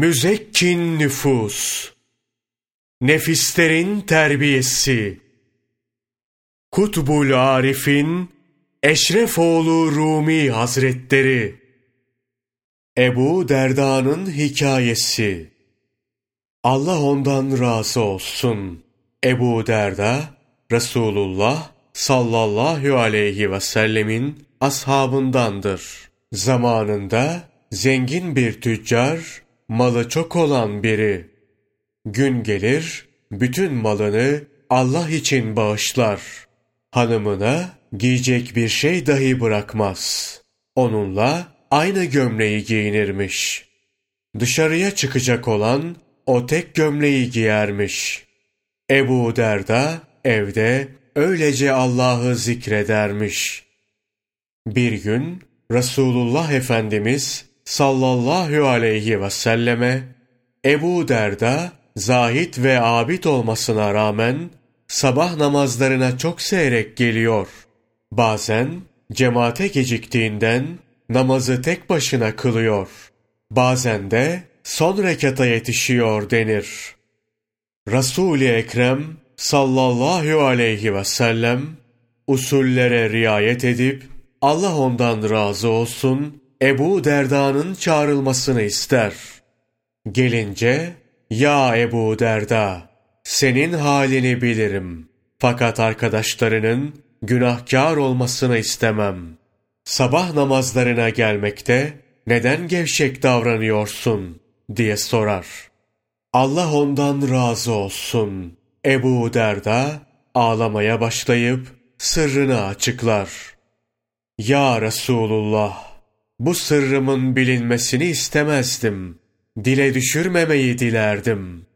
müzekkin nüfus, nefislerin terbiyesi, Kutbul Arif'in Eşrefoğlu Rumi Hazretleri, Ebu Derda'nın hikayesi, Allah ondan razı olsun. Ebu Derda, Resulullah sallallahu aleyhi ve sellemin ashabındandır. Zamanında zengin bir tüccar, malı çok olan biri. Gün gelir, bütün malını Allah için bağışlar. Hanımına giyecek bir şey dahi bırakmaz. Onunla aynı gömleği giyinirmiş. Dışarıya çıkacak olan o tek gömleği giyermiş. Ebu Derda evde öylece Allah'ı zikredermiş. Bir gün Resulullah Efendimiz sallallahu aleyhi ve selleme Ebu Derda zahit ve abid olmasına rağmen sabah namazlarına çok seyrek geliyor. Bazen cemaate geciktiğinden namazı tek başına kılıyor. Bazen de son rekata yetişiyor denir. Resul-i Ekrem sallallahu aleyhi ve sellem usullere riayet edip Allah ondan razı olsun Ebu Derda'nın çağrılmasını ister. Gelince ya Ebu Derda senin halini bilirim fakat arkadaşlarının günahkar olmasını istemem. Sabah namazlarına gelmekte neden gevşek davranıyorsun diye sorar. Allah ondan razı olsun. Ebu Derda ağlamaya başlayıp sırrını açıklar. Ya Resulullah, bu sırrımın bilinmesini istemezdim. Dile düşürmemeyi dilerdim.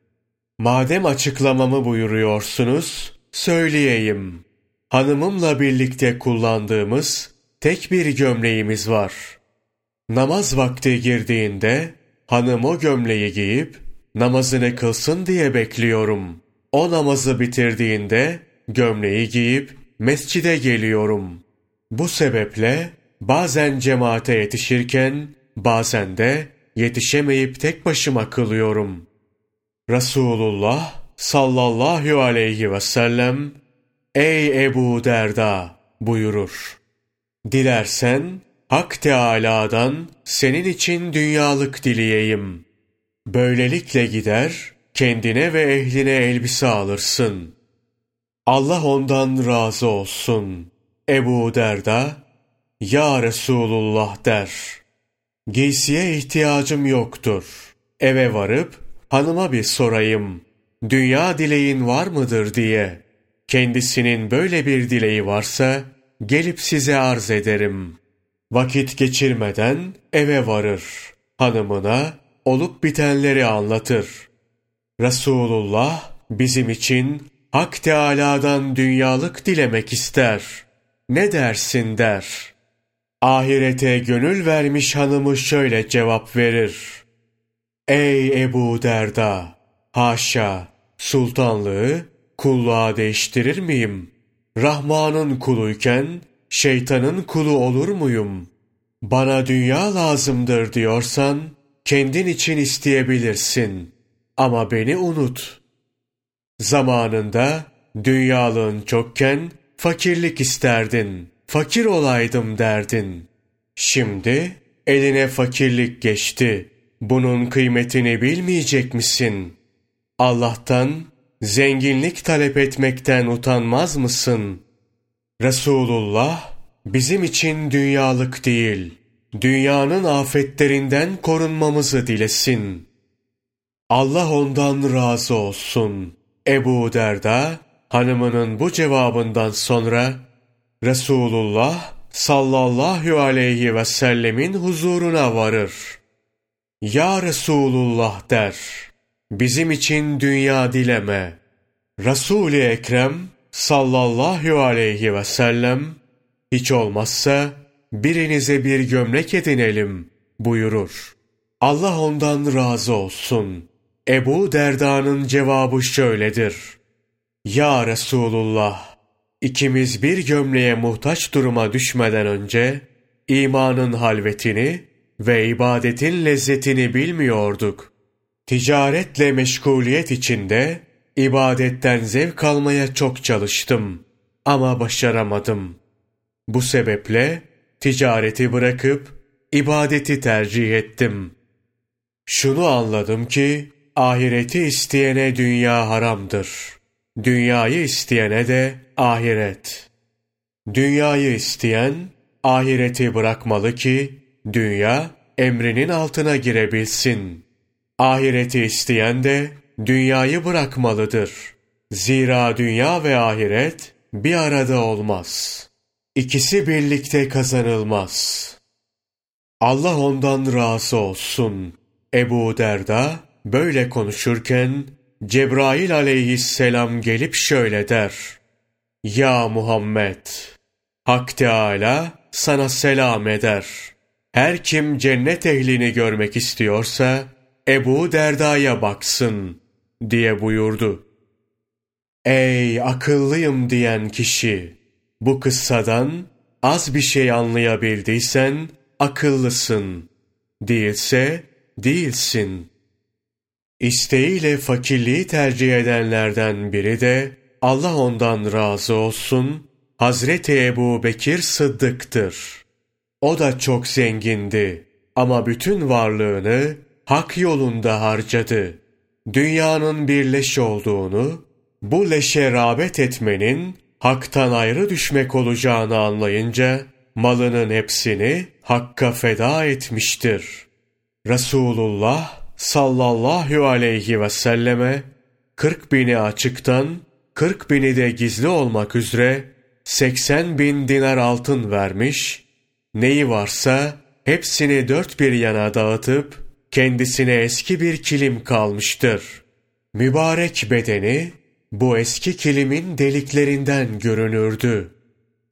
Madem açıklamamı buyuruyorsunuz, söyleyeyim. Hanımımla birlikte kullandığımız tek bir gömleğimiz var. Namaz vakti girdiğinde hanım o gömleği giyip namazını kılsın diye bekliyorum. O namazı bitirdiğinde gömleği giyip mescide geliyorum. Bu sebeple bazen cemaate yetişirken bazen de yetişemeyip tek başıma kılıyorum. Resulullah sallallahu aleyhi ve sellem Ey Ebu Derda buyurur. Dilersen Hak Teâlâ'dan senin için dünyalık dileyeyim. Böylelikle gider, kendine ve ehline elbise alırsın. Allah ondan razı olsun. Ebu Derda, Ya Resulullah der. Giysiye ihtiyacım yoktur. Eve varıp hanıma bir sorayım. Dünya dileğin var mıdır diye. Kendisinin böyle bir dileği varsa gelip size arz ederim. Vakit geçirmeden eve varır. Hanımına olup bitenleri anlatır. Resulullah bizim için Hak Teâlâ'dan dünyalık dilemek ister. Ne dersin der. Ahirete gönül vermiş hanımı şöyle cevap verir. Ey Ebu Derda! Haşa! Sultanlığı kulluğa değiştirir miyim? Rahman'ın kuluyken şeytanın kulu olur muyum? Bana dünya lazımdır diyorsan, kendin için isteyebilirsin. Ama beni unut. Zamanında dünyalığın çokken fakirlik isterdin. Fakir olaydım derdin. Şimdi eline fakirlik geçti. Bunun kıymetini bilmeyecek misin? Allah'tan zenginlik talep etmekten utanmaz mısın? Resulullah bizim için dünyalık değil, dünyanın afetlerinden korunmamızı dilesin. Allah ondan razı olsun. Ebu Derda, hanımının bu cevabından sonra, Resulullah sallallahu aleyhi ve sellemin huzuruna varır. Ya Resulullah der, bizim için dünya dileme. Resul-i Ekrem sallallahu aleyhi ve sellem, hiç olmazsa birinize bir gömlek edinelim buyurur. Allah ondan razı olsun. Ebu Derda'nın cevabı şöyledir. Ya Resulullah, ikimiz bir gömleğe muhtaç duruma düşmeden önce imanın halvetini ve ibadetin lezzetini bilmiyorduk. Ticaretle meşguliyet içinde ibadetten zevk almaya çok çalıştım ama başaramadım. Bu sebeple ticareti bırakıp ibadeti tercih ettim. Şunu anladım ki ahireti isteyene dünya haramdır. Dünyayı isteyene de ahiret. Dünyayı isteyen ahireti bırakmalı ki dünya emrinin altına girebilsin. Ahireti isteyen de dünyayı bırakmalıdır. Zira dünya ve ahiret bir arada olmaz. İkisi birlikte kazanılmaz. Allah ondan razı olsun. Ebu Derda böyle konuşurken Cebrail aleyhisselam gelip şöyle der. Ya Muhammed! Hak Teâlâ sana selam eder. Her kim cennet ehlini görmek istiyorsa Ebu Derda'ya baksın diye buyurdu. Ey akıllıyım diyen kişi! Bu kıssadan az bir şey anlayabildiysen akıllısın. Değilse değilsin. İsteğiyle fakirliği tercih edenlerden biri de Allah ondan razı olsun Hazreti Ebu Bekir Sıddık'tır. O da çok zengindi ama bütün varlığını hak yolunda harcadı. Dünyanın bir leş olduğunu, bu leşe rağbet etmenin haktan ayrı düşmek olacağını anlayınca malının hepsini hakka feda etmiştir. Resulullah sallallahu aleyhi ve selleme 40 bini açıktan 40 bini de gizli olmak üzere 80 bin dinar altın vermiş, neyi varsa hepsini dört bir yana dağıtıp kendisine eski bir kilim kalmıştır. Mübarek bedeni bu eski kilimin deliklerinden görünürdü.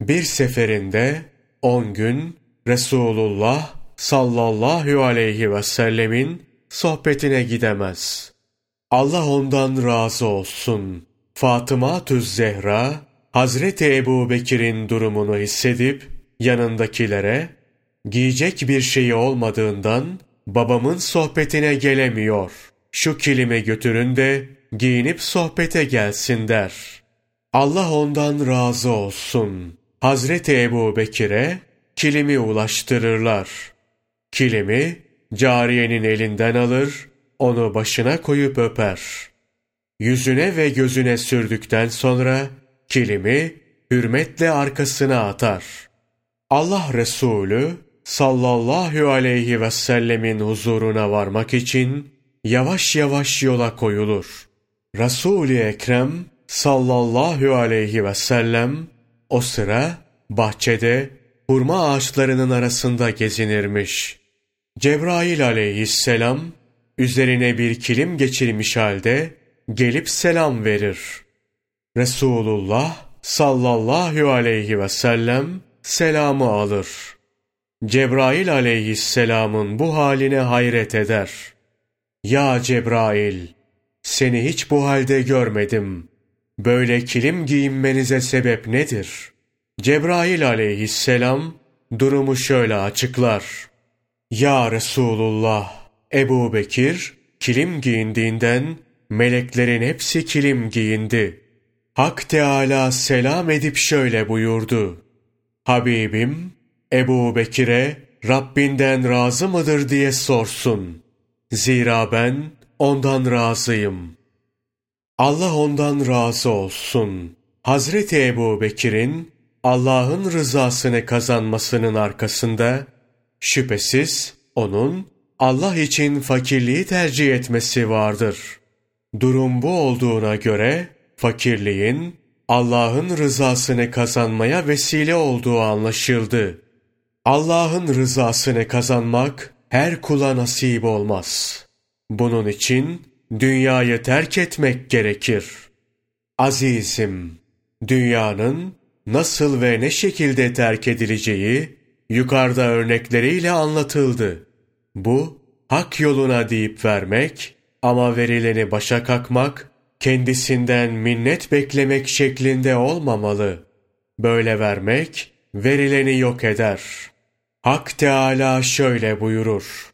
Bir seferinde on gün Resulullah sallallahu aleyhi ve sellemin sohbetine gidemez. Allah ondan razı olsun. Fatıma Tüz Zehra, Hazreti Ebu Bekir'in durumunu hissedip yanındakilere, giyecek bir şeyi olmadığından babamın sohbetine gelemiyor. Şu kilimi götürün de giyinip sohbete gelsin der. Allah ondan razı olsun. Hazreti Ebu Bekir'e kilimi ulaştırırlar. Kilimi cariyenin elinden alır, onu başına koyup öper. Yüzüne ve gözüne sürdükten sonra kilimi hürmetle arkasına atar. Allah Resulü sallallahu aleyhi ve sellemin huzuruna varmak için yavaş yavaş yola koyulur. Resul-i Ekrem sallallahu aleyhi ve sellem o sıra bahçede hurma ağaçlarının arasında gezinirmiş. Cebrail aleyhisselam üzerine bir kilim geçirmiş halde gelip selam verir. Resulullah sallallahu aleyhi ve sellem selamı alır. Cebrail aleyhisselamın bu haline hayret eder. Ya Cebrail! Seni hiç bu halde görmedim. Böyle kilim giyinmenize sebep nedir? Cebrail aleyhisselam durumu şöyle açıklar. Ya Resulullah! Ebu Bekir kilim giyindiğinden meleklerin hepsi kilim giyindi. Hak Teala selam edip şöyle buyurdu. Habibim Ebu Bekir'e Rabbinden razı mıdır diye sorsun. Zira ben ondan razıyım. Allah ondan razı olsun. Hazreti Ebu Bekir'in Allah'ın rızasını kazanmasının arkasında şüphesiz onun Allah için fakirliği tercih etmesi vardır. Durum bu olduğuna göre fakirliğin Allah'ın rızasını kazanmaya vesile olduğu anlaşıldı. Allah'ın rızasını kazanmak her kula nasip olmaz. Bunun için dünyayı terk etmek gerekir. Azizim, dünyanın nasıl ve ne şekilde terk edileceği yukarıda örnekleriyle anlatıldı. Bu, hak yoluna deyip vermek ama verileni başa kakmak, kendisinden minnet beklemek şeklinde olmamalı. Böyle vermek, verileni yok eder. Hak Teala şöyle buyurur.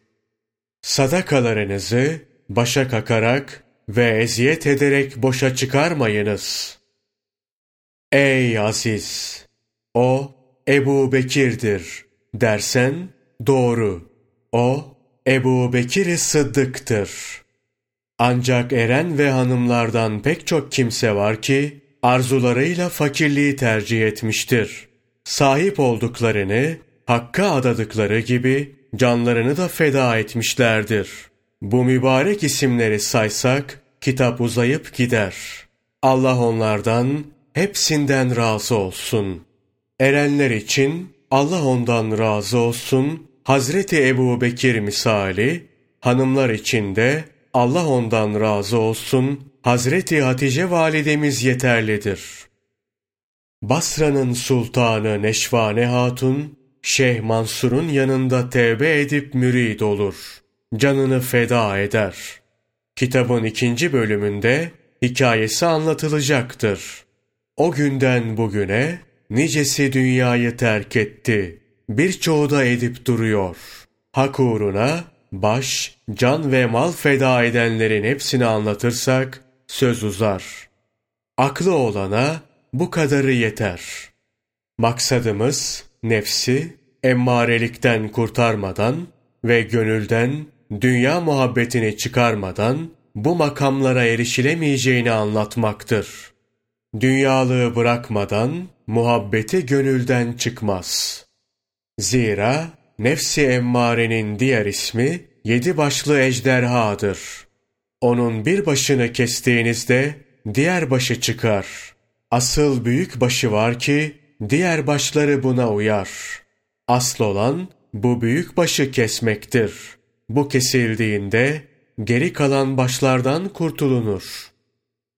Sadakalarınızı başa kakarak ve eziyet ederek boşa çıkarmayınız. Ey aziz! O Ebu Bekir'dir dersen doğru. O Ebu Bekir Sıddık'tır. Ancak eren ve hanımlardan pek çok kimse var ki arzularıyla fakirliği tercih etmiştir. Sahip olduklarını Hakk'a adadıkları gibi canlarını da feda etmişlerdir. Bu mübarek isimleri saysak kitap uzayıp gider. Allah onlardan hepsinden razı olsun. Erenler için Allah ondan razı olsun. Hazreti Ebu Bekir misali, hanımlar için de Allah ondan razı olsun. Hazreti Hatice validemiz yeterlidir. Basra'nın sultanı Neşvane Hatun, Şeyh Mansur'un yanında tevbe edip mürid olur. Canını feda eder. Kitabın ikinci bölümünde hikayesi anlatılacaktır. O günden bugüne nicesi dünyayı terk etti. Birçoğu da edip duruyor. Hak uğruna baş, can ve mal feda edenlerin hepsini anlatırsak söz uzar. Aklı olana bu kadarı yeter. Maksadımız nefsi emmarelikten kurtarmadan ve gönülden dünya muhabbetini çıkarmadan bu makamlara erişilemeyeceğini anlatmaktır. Dünyalığı bırakmadan muhabbeti gönülden çıkmaz. Zira nefsi emmarenin diğer ismi yedi başlı ejderhadır. Onun bir başını kestiğinizde diğer başı çıkar. Asıl büyük başı var ki diğer başları buna uyar. Asıl olan bu büyük başı kesmektir. Bu kesildiğinde geri kalan başlardan kurtulunur.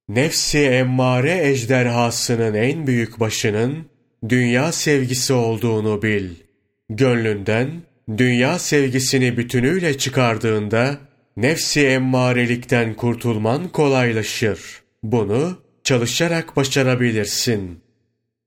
Nefsi emmare ejderhasının en büyük başının dünya sevgisi olduğunu bil. Gönlünden dünya sevgisini bütünüyle çıkardığında nefsi emmarelikten kurtulman kolaylaşır. Bunu çalışarak başarabilirsin.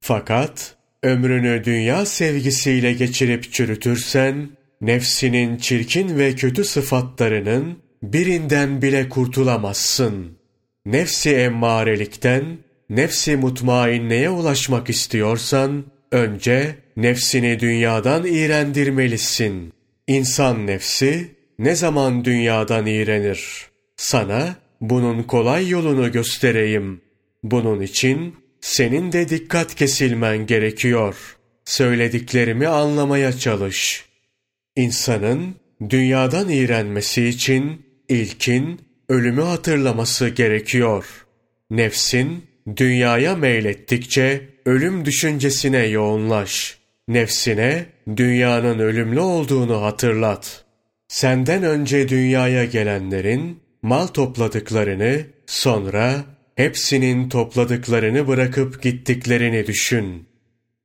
Fakat ömrünü dünya sevgisiyle geçirip çürütürsen, nefsinin çirkin ve kötü sıfatlarının birinden bile kurtulamazsın. Nefsi emmarelikten, nefsi mutmainneye ulaşmak istiyorsan, önce nefsini dünyadan iğrendirmelisin. İnsan nefsi ne zaman dünyadan iğrenir? Sana bunun kolay yolunu göstereyim. Bunun için senin de dikkat kesilmen gerekiyor. Söylediklerimi anlamaya çalış. İnsanın dünyadan iğrenmesi için ilkin ölümü hatırlaması gerekiyor. Nefsin dünyaya meylettikçe ölüm düşüncesine yoğunlaş. Nefsine dünyanın ölümlü olduğunu hatırlat. Senden önce dünyaya gelenlerin mal topladıklarını, sonra hepsinin topladıklarını bırakıp gittiklerini düşün.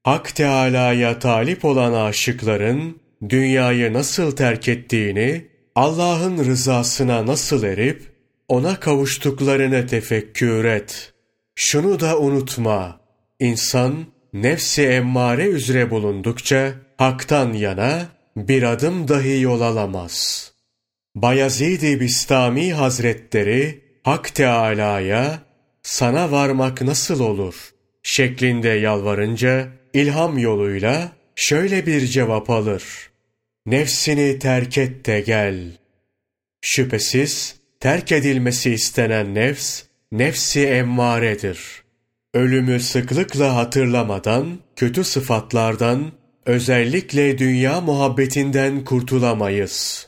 Hak Teâlâ'ya talip olan aşıkların dünyayı nasıl terk ettiğini, Allah'ın rızasına nasıl erip, ona kavuştuklarını tefekkür et. Şunu da unutma, insan nefsi emmare üzere bulundukça, haktan yana bir adım dahi yol alamaz. Bayezid-i Bistami Hazretleri, Hak Teâlâ'ya, sana varmak nasıl olur? şeklinde yalvarınca, ilham yoluyla şöyle bir cevap alır. Nefsini terk et de gel. Şüphesiz terk edilmesi istenen nefs, nefsi emmaredir. Ölümü sıklıkla hatırlamadan, kötü sıfatlardan, özellikle dünya muhabbetinden kurtulamayız.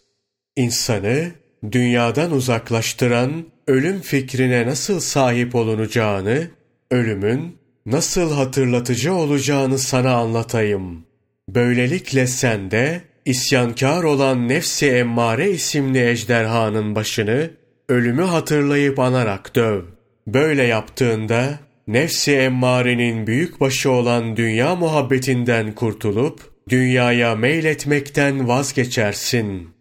İnsanı dünyadan uzaklaştıran ölüm fikrine nasıl sahip olunacağını, ölümün nasıl hatırlatıcı olacağını sana anlatayım. Böylelikle sen de isyankar olan nefsi emmare isimli ejderhanın başını ölümü hatırlayıp anarak döv. Böyle yaptığında nefsi emmarenin büyük başı olan dünya muhabbetinden kurtulup dünyaya meyletmekten vazgeçersin.''